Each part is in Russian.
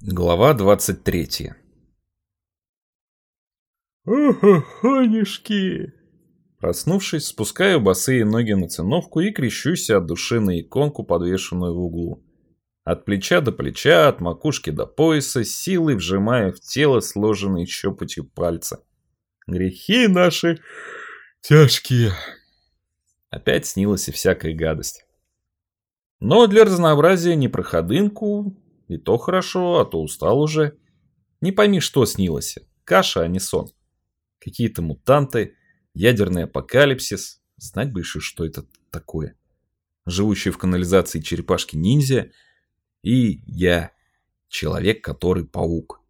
Глава 23 «Охохонюшки!» Проснувшись, спускаю босые ноги на циновку и крещусь от души на иконку, подвешенную в углу. От плеча до плеча, от макушки до пояса, силой вжимая в тело сложенные щепотью пальца. «Грехи наши тяжкие!» Опять снилась и всякая гадость. Но для разнообразия не проходынку, и то хорошо, а то устал уже. Не пойми, что снилось. Каша, а не сон. Какие-то мутанты, ядерный апокалипсис. Знать бы еще, что это такое. Живущие в канализации черепашки-ниндзя. И я, человек, который паук.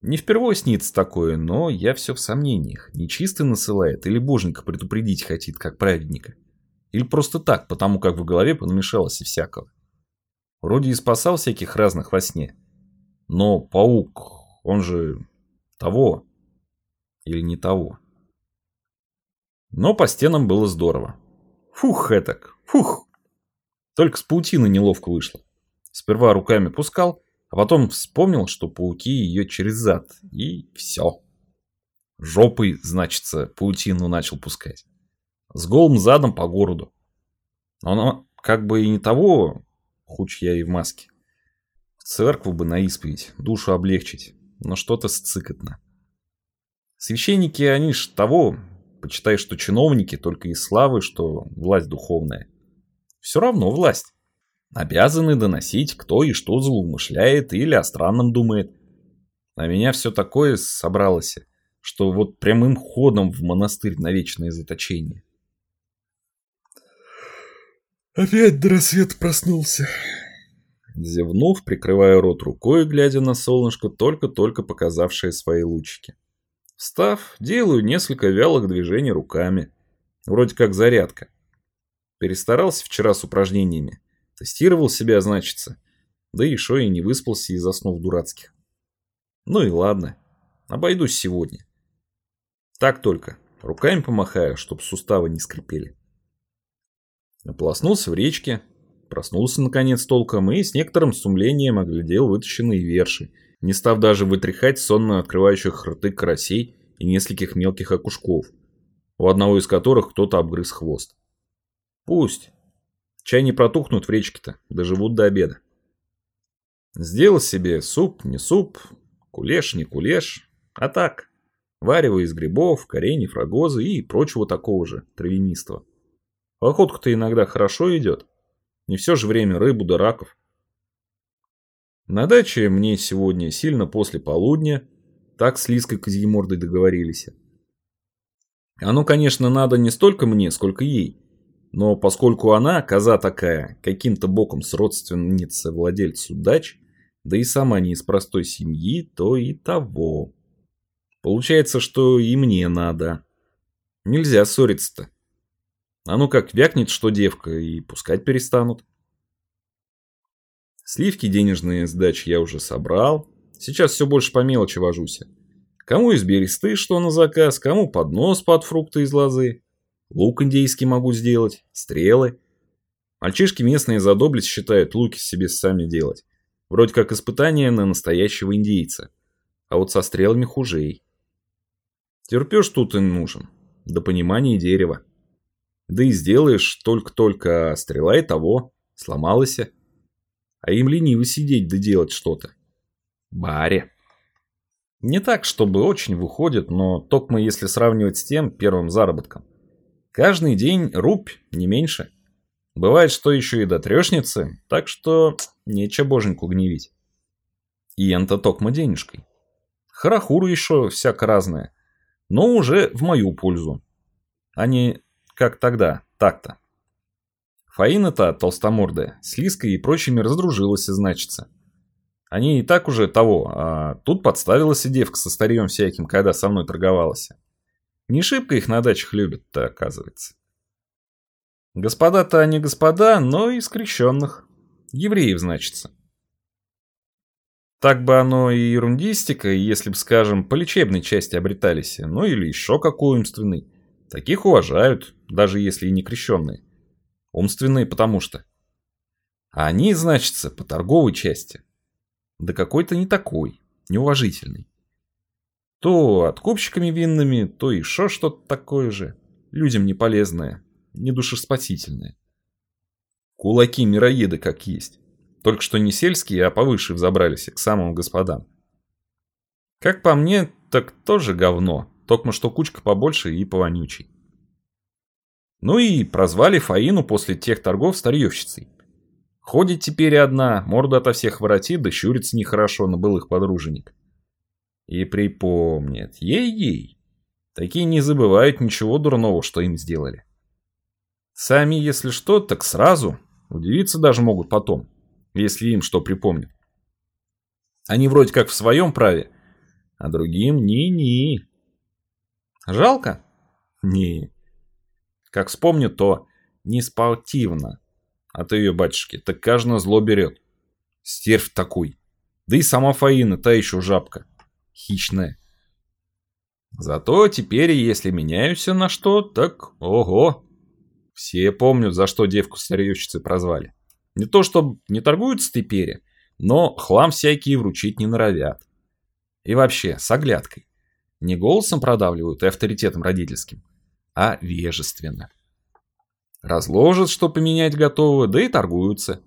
Не впервые снится такое, но я все в сомнениях. Нечисто насылает или боженька предупредить хотит, как праведника. Или просто так, потому как в голове понамешалось и всякого. Вроде и спасал всяких разных во сне. Но паук, он же того. Или не того. Но по стенам было здорово. Фух, этак, фух. Только с паутины неловко вышло. Сперва руками пускал, а потом вспомнил, что пауки ее через зад. И все. Жопой, значится, паутину начал пускать. С голым задом по городу. Но оно как бы и не того, хуч я и в маске. В церкву бы на исповедь, душу облегчить, но что-то сцикотно. Священники, они ж того, почитай, что чиновники только из славы, что власть духовная. Все равно власть. Обязаны доносить, кто и что злоумышляет или о странном думает. А меня все такое собралось, что вот прямым ходом в монастырь на вечное заточение. Опять до рассвета проснулся. Зевнув, прикрывая рот рукой, глядя на солнышко, только-только показавшее свои лучики. Встав, делаю несколько вялых движений руками. Вроде как зарядка. Перестарался вчера с упражнениями. Тестировал себя, значится. Да и шо и не выспался из основ дурацких. Ну и ладно. Обойдусь сегодня. Так только. Руками помахаю, чтоб суставы не скрипели. Ополоснулся в речке, проснулся наконец толком и с некоторым сумлением оглядел вытащенные верши, не став даже вытряхать сонно открывающих рты карасей и нескольких мелких окушков, у одного из которых кто-то обгрыз хвост. Пусть. Чай не протухнут в речке-то, доживут до обеда. Сделал себе суп, не суп, кулеш, не кулеш, а так, варево из грибов, кореньев, рогозы и прочего такого же травянистого. Охотка-то иногда хорошо идет. Не все же время рыбу да раков. На даче мне сегодня сильно после полудня, так с Лиской Козьемордой договорились. Оно, конечно, надо не столько мне, сколько ей. Но поскольку она, коза такая, каким-то боком с родственницей владельцу дач, да и сама не из простой семьи, то и того. Получается, что и мне надо. Нельзя ссориться-то. А ну как вякнет, что девка, и пускать перестанут. Сливки денежные сдачи я уже собрал. Сейчас все больше по мелочи вожусь. Кому из бересты что на заказ, кому поднос под фрукты из лозы. Лук индейский могу сделать, стрелы. Мальчишки местные за доблесть считают луки себе сами делать. Вроде как испытание на настоящего индейца. А вот со стрелами хужей. Терпеж тут им нужен. До понимания дерева. Да и сделаешь только-только, а стрела и того, сломалась. А им лениво сидеть да делать что-то. Баре. Не так, чтобы очень выходит, но токмо если сравнивать с тем первым заработком. Каждый день рубь, не меньше. Бывает, что еще и до трешницы, так что нечего боженьку гневить. И энто токмо денежкой. Харахуру еще всяко разное, но уже в мою пользу. А не как тогда, так-то. Фаина-то, толстомордая, с Лиской и прочими раздружилась, значится. Они и так уже того, а тут подставилась и девка со старьем всяким, когда со мной торговалась. Не шибко их на дачах любят-то, оказывается. Господа-то они господа, но и скрещенных. Евреев, значится. Так бы оно и ерундистика, если бы, скажем, по лечебной части обретались, ну или еще какой умственный. Таких уважают, даже если и не крещенные. Умственные потому что. А они, значится, по торговой части. да какой-то не такой, неуважительный. То откупщиками винными, то еще что-то такое же. Людям не полезное, не душеспасительное. Кулаки мироеды как есть. Только что не сельские, а повыше взобрались к самым господам. Как по мне, так тоже говно, только что кучка побольше и повонючей. Ну и прозвали Фаину после тех торгов старьевщицей. Ходит теперь одна, морду ото всех воротит, да щурится нехорошо на былых подруженик. И припомнят, ей-ей, такие не забывают ничего дурного, что им сделали. Сами, если что, так сразу, удивиться даже могут потом, если им что припомнят. Они вроде как в своем праве, а другим ни-ни. Жалко? Не. Как вспомню, то не спортивно. А то ее, батюшки, так каждый зло берет. Стервь такой. Да и сама Фаина, та еще жабка. Хищная. Зато теперь, если меняюсь на что, так ого. Все помнят, за что девку старьевщицы прозвали. Не то, что не торгуются теперь, но хлам всякий вручить не норовят. И вообще, с оглядкой. Не голосом продавливают и авторитетом родительским, а вежественно. Разложат, что поменять готовы, да и торгуются.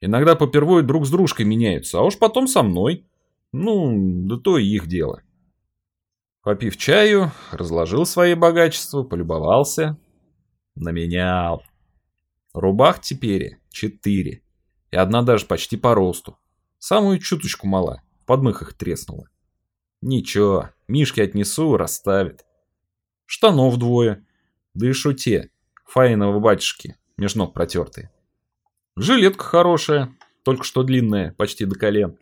Иногда попервой друг с дружкой меняются, а уж потом со мной. Ну, да то и их дело. Попив чаю, разложил свои богачества, полюбовался. Наменял. Рубах теперь четыре. И одна даже почти по росту. Самую чуточку мала подмыхах треснуло. Ничего, Мишке отнесу, расставит. Штанов двое. Да и шуте, Фаиного батюшки, меж ног протертые. Жилетка хорошая, только что длинная, почти до колен.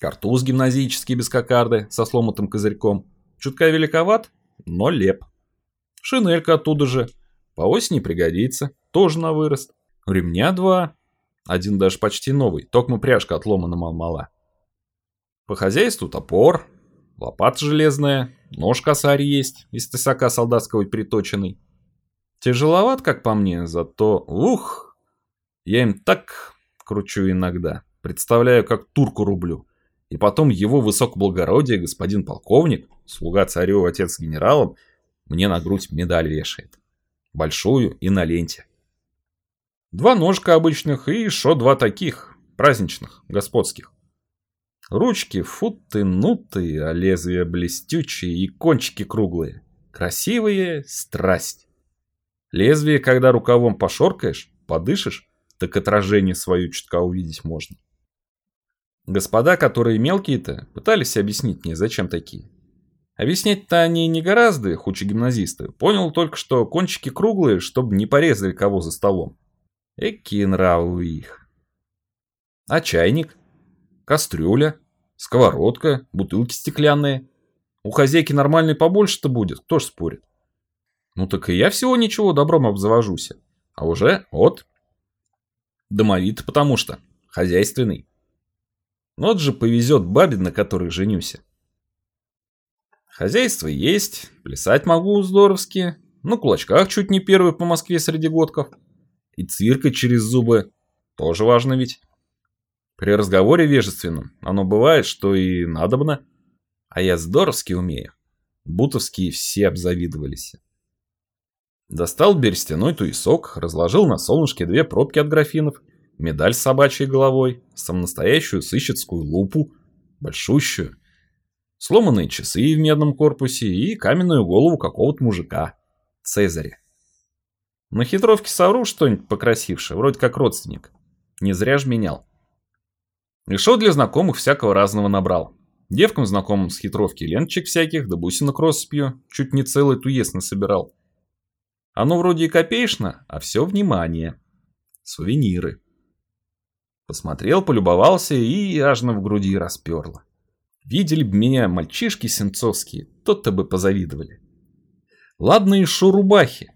Картуз гимназический без кокарды, со сломатым козырьком. Чутка великоват, но леп. Шинелька оттуда же. По осени пригодится, тоже на вырост. Ремня два. Один даже почти новый, токма пряжка отломана мал-мала. По хозяйству топор, лопата железная, нож косарь есть, из тесака солдатского приточенный. Тяжеловат, как по мне, зато ух! Я им так кручу иногда, представляю, как турку рублю. И потом его высокоблагородие, господин полковник, слуга царю, отец генералом, мне на грудь медаль вешает. Большую и на ленте. Два ножка обычных и еще два таких, праздничных, господских. Ручки футы-нуты, а лезвия блестючие и кончики круглые. Красивые страсть. Лезвие, когда рукавом пошоркаешь, подышишь, так отражение свое чутка увидеть можно. Господа, которые мелкие-то, пытались объяснить мне, зачем такие. Объяснять-то они не гораздо, хучи гимназисты. Понял только, что кончики круглые, чтобы не порезали кого за столом. Эки нравы их. А чайник? Кастрюля? сковородка, бутылки стеклянные. У хозяйки нормальный побольше-то будет, кто ж спорит. Ну так и я всего ничего добром обзавожусь. А уже вот. Домовит потому что. Хозяйственный. Ну вот же повезет бабе, на которой женюсь. Хозяйство есть, плясать могу здоровски. На кулачках чуть не первый по Москве среди годков. И цирка через зубы. Тоже важно ведь. При разговоре вежественном оно бывает, что и надобно. А я здоровски умею. Бутовские все обзавидовались. Достал берестяной туесок, разложил на солнышке две пробки от графинов, медаль с собачьей головой, самонастоящую сыщицкую лупу, большущую, сломанные часы в медном корпусе и каменную голову какого-то мужика, Цезаря. На хитровке совру что-нибудь покрасившее, вроде как родственник. Не зря ж менял. Решил для знакомых всякого разного набрал. Девкам знакомым с хитровки ленточек всяких, да бусинок россыпью, чуть не целый туес насобирал. Оно вроде и копеечно, а все внимание. Сувениры. Посмотрел, полюбовался и аж на в груди расперло. Видели бы меня мальчишки сенцовские, тот-то бы позавидовали. Ладно и рубахи.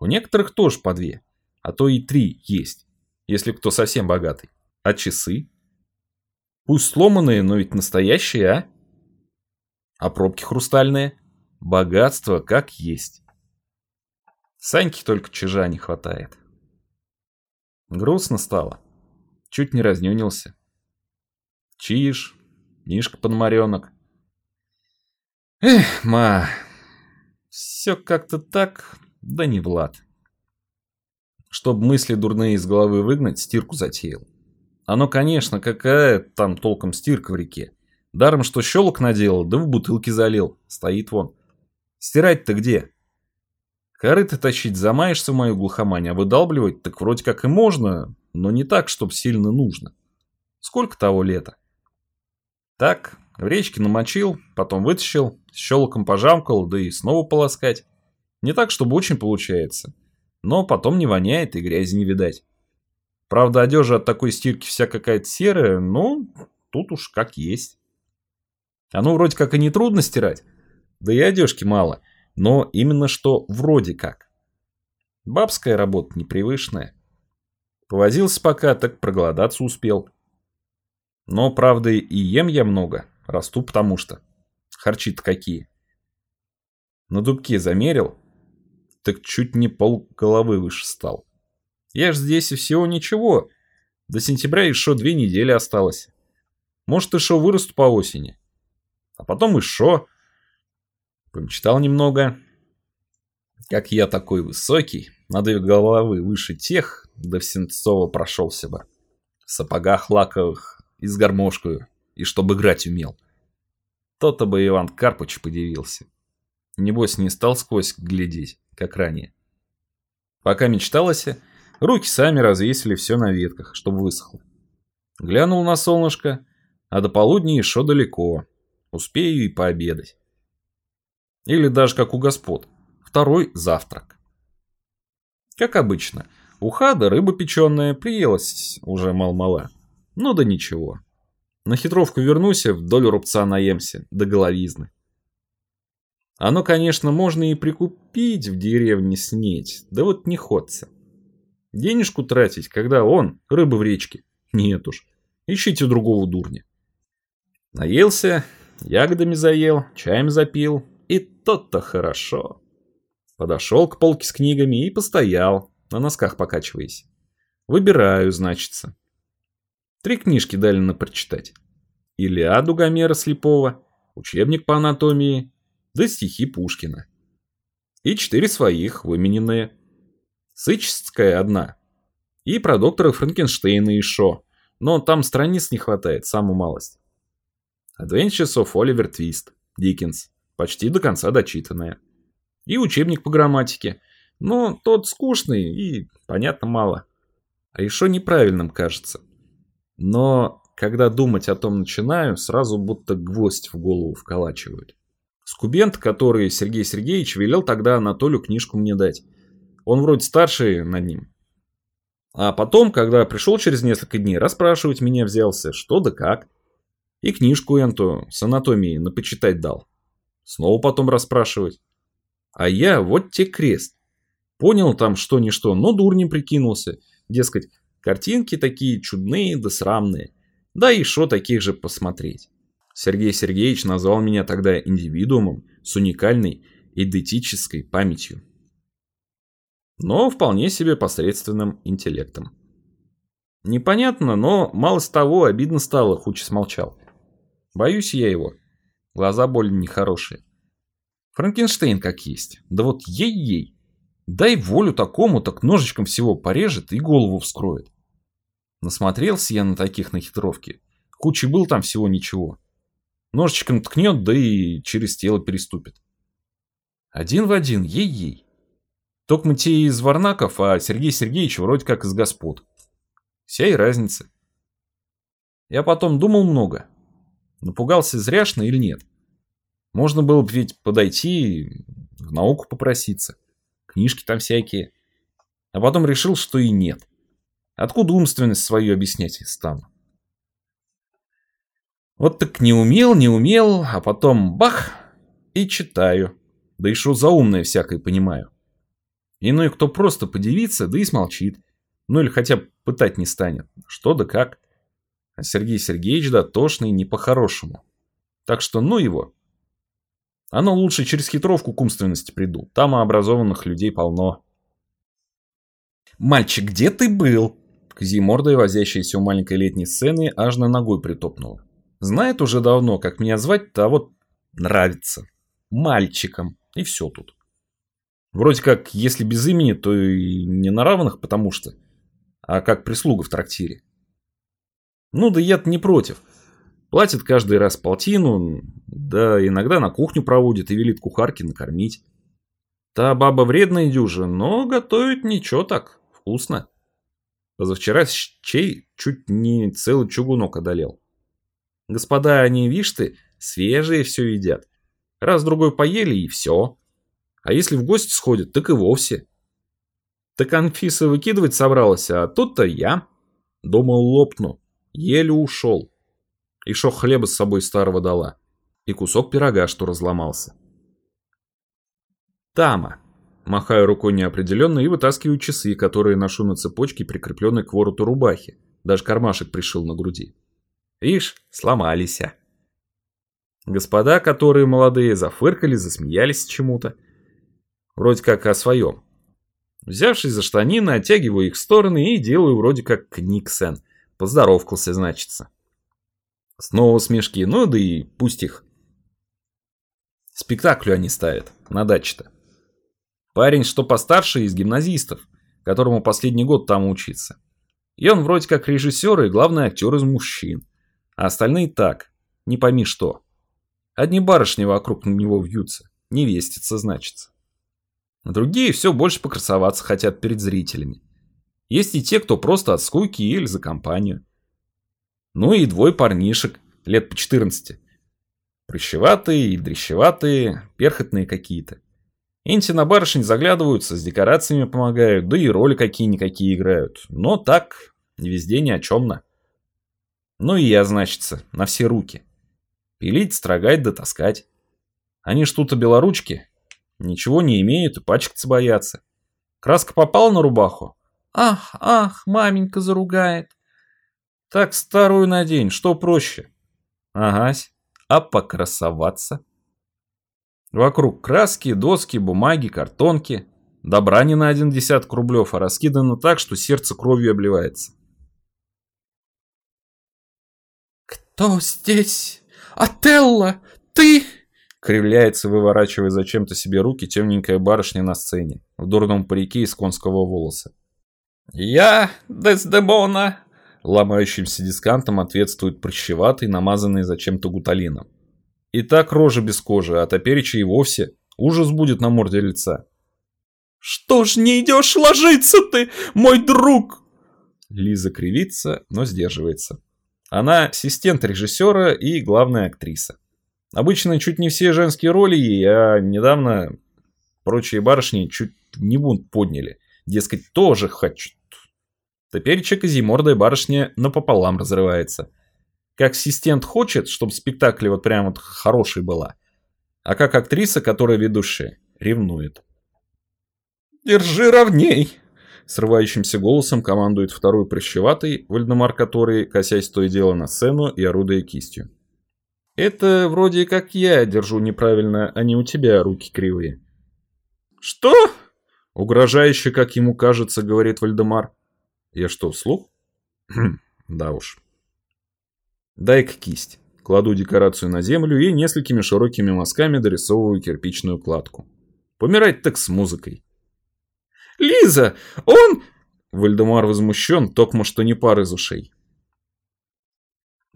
У некоторых тоже по две, а то и три есть, если кто совсем богатый. А часы? Пусть сломанные, но ведь настоящие, а? А пробки хрустальные? Богатство как есть. Саньки только чижа не хватает. Грустно стало. Чуть не разнюнился. Чиж, Мишка Пономаренок. Эх, ма, все как-то так, да не Влад. Чтоб мысли дурные из головы выгнать, стирку затеял. Оно, конечно, какая там толком стирка в реке. Даром, что щелок наделал, да в бутылке залил. Стоит вон. Стирать-то где? Корыто тащить замаешься в мою глухомань, а выдалбливать так вроде как и можно, но не так, чтоб сильно нужно. Сколько того лета? Так, в речке намочил, потом вытащил, щелоком пожамкал, да и снова полоскать. Не так, чтобы очень получается. Но потом не воняет и грязи не видать. Правда, одежа от такой стирки вся какая-то серая, но тут уж как есть. Оно вроде как и не трудно стирать, да и одежки мало, но именно что вроде как. Бабская работа непривычная. Повозился пока, так проголодаться успел. Но, правда, и ем я много, расту потому что. Харчи-то какие. На дубке замерил, так чуть не пол головы выше стал. Я ж здесь и всего ничего. До сентября еще две недели осталось. Может, еще вырасту по осени. А потом еще. Помечтал немного. Как я такой высокий, на две головы выше тех, да в Сенцова прошелся бы. В сапогах лаковых и с гармошкою, и чтобы играть умел. То-то бы Иван Карпыч подивился. Небось, не стал сквозь глядеть, как ранее. Пока мечталось, руки сами развесили все на ветках, чтобы высохло. Глянул на солнышко, а до полудня еще далеко. Успею и пообедать. Или даже как у господ. Второй завтрак. Как обычно, уха да рыба печеная приелась уже мал-мала. Ну да ничего. На хитровку вернусь, вдоль рубца наемся, до головизны. Оно, конечно, можно и прикупить в деревне снеть, да вот не ходца. Денежку тратить, когда он, рыба в речке. Нет уж, ищите другого дурня. Наелся, ягодами заел, чаем запил, и тот-то хорошо. Подошел к полке с книгами и постоял, на носках покачиваясь. Выбираю, значится. Три книжки дали на прочитать. Илиаду Гомера Слепого, учебник по анатомии, да стихи Пушкина. И четыре своих, вымененные. Сыческая одна. И про доктора Франкенштейна и Шо. Но там страниц не хватает, самую малость. Adventures of Oliver Twist, Диккенс. Почти до конца дочитанная. И учебник по грамматике. Но тот скучный и, понятно, мало. А еще неправильным кажется. Но когда думать о том начинаю, сразу будто гвоздь в голову вколачивают. Скубент, который Сергей Сергеевич велел тогда Анатолию книжку мне дать. Он вроде старший над ним. А потом, когда пришел через несколько дней, расспрашивать меня взялся, что да как. И книжку эту с анатомией напочитать дал. Снова потом расспрашивать. А я вот те крест. Понял там что ни что, но дурнем прикинулся. Дескать, картинки такие чудные да срамные. Да и шо таких же посмотреть. Сергей Сергеевич назвал меня тогда индивидуумом с уникальной идентической памятью. Но вполне себе посредственным интеллектом. Непонятно, но мало с того обидно стало, Хуч смолчал. Боюсь я его. Глаза более нехорошие. Франкенштейн как есть. Да вот ей-ей. Дай волю такому, так ножичком всего порежет и голову вскроет. Насмотрелся я на таких на хитровке. Кучи был там всего ничего. Ножичком ткнет, да и через тело переступит. Один в один, ей-ей. Только мы те из Варнаков, а Сергей Сергеевич вроде как из господ. Вся и разница. Я потом думал много. Напугался зряшно или нет. Можно было бы ведь подойти в науку попроситься. Книжки там всякие. А потом решил, что и нет. Откуда умственность свою объяснять стану? Вот так не умел, не умел, а потом бах, и читаю. Да и что за всякое понимаю. Иной кто просто подивится, да и смолчит. Ну или хотя бы пытать не станет. Что да как. А Сергей Сергеевич дотошный не по-хорошему. Так что ну его. Оно лучше через хитровку к умственности приду. Там образованных людей полно. «Мальчик, где ты был?» Кзи мордой, возящаяся у маленькой летней сцены, аж на ногой притопнула. Знает уже давно, как меня звать-то, а вот нравится. Мальчиком. И все тут. Вроде как, если без имени, то и не на равных, потому что... А как прислуга в трактире. Ну да я-то не против. Платит каждый раз полтину, да иногда на кухню проводит и велит кухарке накормить. Та баба вредная дюжа, но готовит ничего так, вкусно. Позавчера чей чуть не целый чугунок одолел. Господа они, вишь ты, свежие все едят. Раз-другой поели и все. А если в гости сходят, так и вовсе. Так Анфиса выкидывать собралась, а тут-то я. Думал, лопну. Еле ушел. И шо хлеба с собой старого дала. И кусок пирога, что разломался. Тама. Махаю рукой неопределенно и вытаскиваю часы, которые ношу на цепочке, прикрепленной к вороту рубахи. Даже кармашек пришил на груди. Ишь, сломались. Господа, которые молодые, зафыркали, засмеялись чему-то. Вроде как о своем. Взявшись за штанины, оттягиваю их в стороны и делаю вроде как Никсен. Поздоровкался, значится. Снова смешки, ну да и пусть их. Спектаклю они ставят, на даче-то. Парень, что постарше, из гимназистов, которому последний год там учиться. И он вроде как режиссер и главный актер из мужчин. А остальные так, не пойми что. Одни барышни вокруг него вьются, невестица значится. Другие все больше покрасоваться хотят перед зрителями. Есть и те, кто просто от скуки или за компанию. Ну и двое парнишек, лет по 14. Прыщеватые и дрещеватые, перхотные какие-то. Инти на барышень заглядываются, с декорациями помогают, да и роли какие-никакие играют. Но так, везде ни о чем-то. Ну и я, значится, на все руки. Пилить, строгать да таскать. Они ж тут белоручки. Ничего не имеют и пачкаться боятся. Краска попала на рубаху. Ах, ах, маменька заругает. Так старую надень, что проще? Агась, а покрасоваться? Вокруг краски, доски, бумаги, картонки. Добра не на один десяток рублев, а раскидано так, что сердце кровью обливается. «Кто здесь? Отелло! Ты?» Кривляется, выворачивая зачем-то себе руки темненькая барышня на сцене, в дурном парике из конского волоса. «Я Дездемона!» Ломающимся дискантом ответствует прыщеватый, намазанный зачем-то гуталином. И так рожа без кожи, а топереча и вовсе ужас будет на морде лица. «Что ж не идешь ложиться ты, мой друг?» Лиза кривится, но сдерживается. Она ассистент режиссера и главная актриса. Обычно чуть не все женские роли ей, а недавно прочие барышни чуть не бунт подняли. Дескать, тоже хочу. Теперь Казимордая барышня напополам разрывается. Как ассистент хочет, чтобы спектакль вот прям вот хороший была. А как актриса, которая ведущая, ревнует. «Держи ровней!» Срывающимся голосом командует второй прыщеватый, Вальдемар который, косясь то и дело на сцену и орудуя кистью. «Это вроде как я держу неправильно, а не у тебя руки кривые». «Что?» Угрожающе, как ему кажется, говорит Вальдемар. Я что, вслух? Хм, да уж. Дай-ка кисть. Кладу декорацию на землю и несколькими широкими мазками дорисовываю кирпичную кладку. Помирать так с музыкой. «Лиза, он...» Вальдемар возмущен, токмо что не пар из ушей.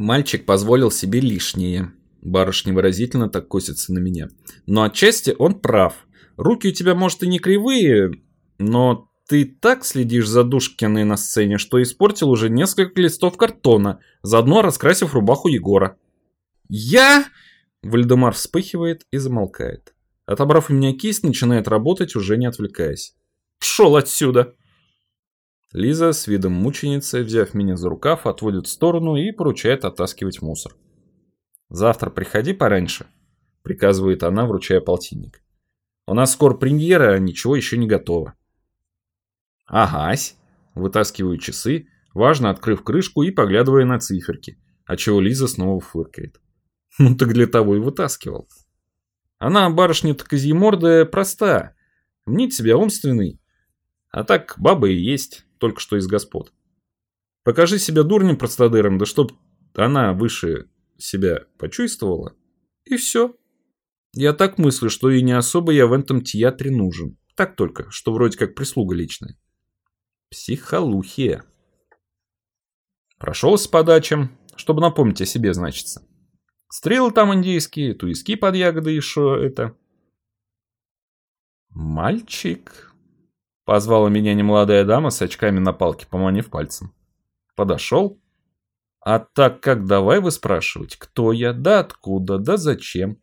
Мальчик позволил себе лишнее. Барышня выразительно так косится на меня. Но отчасти он прав. Руки у тебя, может, и не кривые, но ты так следишь за Душкиной на сцене, что испортил уже несколько листов картона, заодно раскрасив рубаху Егора. «Я...» Вальдемар вспыхивает и замолкает. Отобрав у меня кисть, начинает работать, уже не отвлекаясь. «Пшел отсюда!» Лиза с видом мученицы, взяв меня за рукав, отводит в сторону и поручает оттаскивать мусор. «Завтра приходи пораньше», — приказывает она, вручая полтинник. «У нас скоро премьера, а ничего еще не готово». «Агась!» Вытаскиваю часы, важно открыв крышку и поглядывая на циферки, отчего Лиза снова фыркает. Ну так для того и вытаскивал. Она, барышня-то козьемордая, проста. Мнит себя умственный. А так баба и есть, только что из господ. Покажи себя дурнем простодыром, да чтоб она выше себя почувствовала, и все. Я так мыслю, что и не особо я в этом театре нужен. Так только, что вроде как прислуга личная. Психолухия. Прошел с подачем, чтобы напомнить о себе, значится. Стрелы там индейские, туиски под ягоды шо это. «Мальчик», — позвала меня немолодая дама с очками на палке, поманив пальцем. Подошел. А так как давай вы спрашивать, кто я, да откуда, да зачем?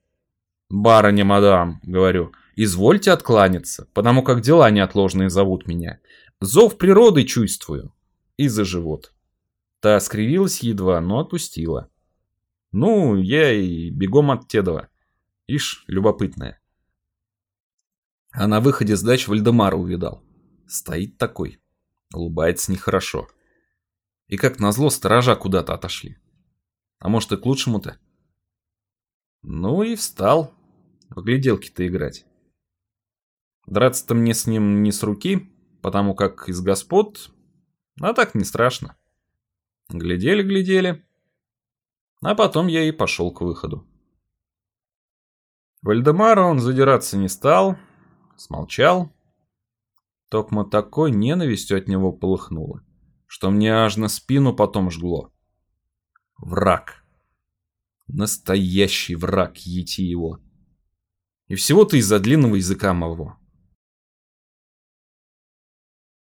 «Барыня, мадам», — говорю, — «извольте откланяться, потому как дела неотложные зовут меня. Зов природы чувствую». И за живот. Та скривилась едва, но отпустила. Ну, я и бегом от Тедова. Ишь, любопытная. А на выходе с дач Вальдемара увидал. Стоит такой. Улыбается нехорошо. И как назло сторожа куда-то отошли. А может и к лучшему-то? Ну и встал. В гляделки-то играть. Драться-то мне с ним не с руки, потому как из господ, а так не страшно. Глядели-глядели. А потом я и пошел к выходу. Вальдемара он задираться не стал, смолчал. Токмо такой ненавистью от него полыхнуло, что мне аж на спину потом жгло. Враг. Настоящий враг, ети его. И всего-то из-за длинного языка моего.